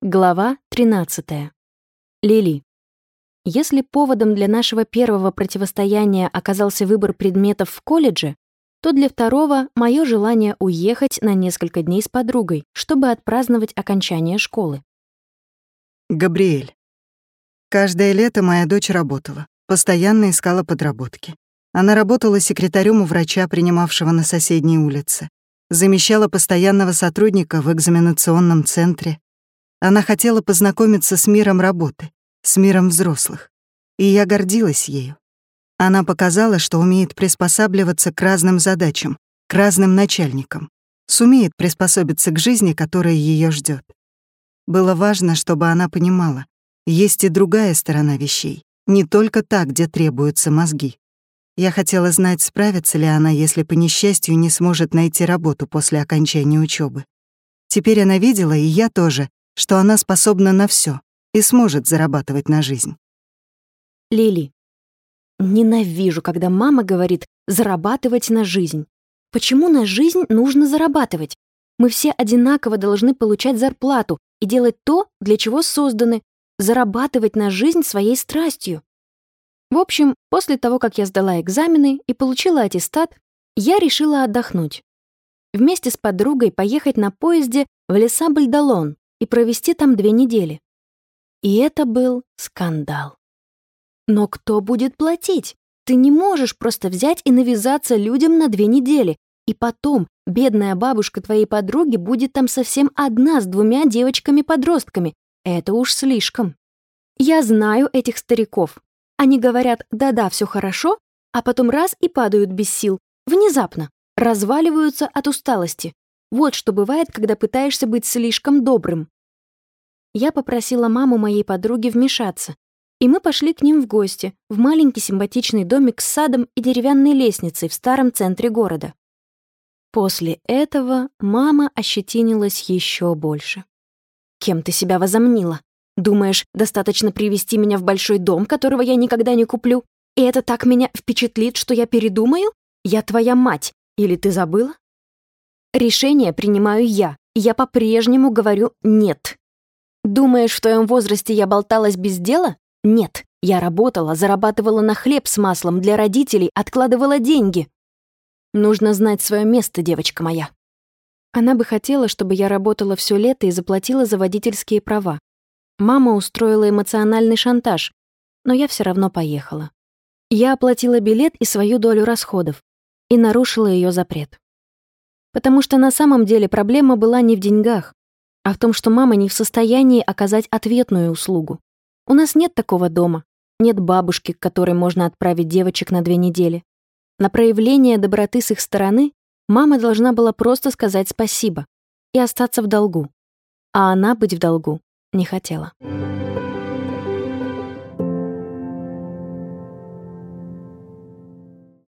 Глава 13. Лили. Если поводом для нашего первого противостояния оказался выбор предметов в колледже, то для второго — мое желание уехать на несколько дней с подругой, чтобы отпраздновать окончание школы. Габриэль. Каждое лето моя дочь работала, постоянно искала подработки. Она работала секретарем у врача, принимавшего на соседней улице. Замещала постоянного сотрудника в экзаменационном центре. Она хотела познакомиться с миром работы, с миром взрослых. И я гордилась ею. Она показала, что умеет приспосабливаться к разным задачам, к разным начальникам, сумеет приспособиться к жизни, которая ее ждет. Было важно, чтобы она понимала, есть и другая сторона вещей, не только та, где требуются мозги. Я хотела знать, справится ли она, если по несчастью не сможет найти работу после окончания учебы. Теперь она видела, и я тоже, что она способна на все и сможет зарабатывать на жизнь. Лили. Ненавижу, когда мама говорит «зарабатывать на жизнь». Почему на жизнь нужно зарабатывать? Мы все одинаково должны получать зарплату и делать то, для чего созданы, зарабатывать на жизнь своей страстью. В общем, после того, как я сдала экзамены и получила аттестат, я решила отдохнуть. Вместе с подругой поехать на поезде в леса Бальдалон и провести там две недели. И это был скандал. Но кто будет платить? Ты не можешь просто взять и навязаться людям на две недели, и потом бедная бабушка твоей подруги будет там совсем одна с двумя девочками-подростками. Это уж слишком. Я знаю этих стариков. Они говорят «да-да, все хорошо», а потом раз и падают без сил, внезапно, разваливаются от усталости. Вот что бывает, когда пытаешься быть слишком добрым. Я попросила маму моей подруги вмешаться, и мы пошли к ним в гости, в маленький симпатичный домик с садом и деревянной лестницей в старом центре города. После этого мама ощетинилась еще больше. «Кем ты себя возомнила? Думаешь, достаточно привести меня в большой дом, которого я никогда не куплю? И это так меня впечатлит, что я передумаю? Я твоя мать. Или ты забыла? Решение принимаю я, я по-прежнему говорю «нет». Думаешь, в твоем возрасте я болталась без дела? Нет. Я работала, зарабатывала на хлеб с маслом для родителей, откладывала деньги. Нужно знать свое место, девочка моя. Она бы хотела, чтобы я работала все лето и заплатила за водительские права. Мама устроила эмоциональный шантаж, но я все равно поехала. Я оплатила билет и свою долю расходов и нарушила ее запрет. Потому что на самом деле проблема была не в деньгах, а в том, что мама не в состоянии оказать ответную услугу. У нас нет такого дома, нет бабушки, к которой можно отправить девочек на две недели. На проявление доброты с их стороны мама должна была просто сказать спасибо и остаться в долгу. А она быть в долгу не хотела.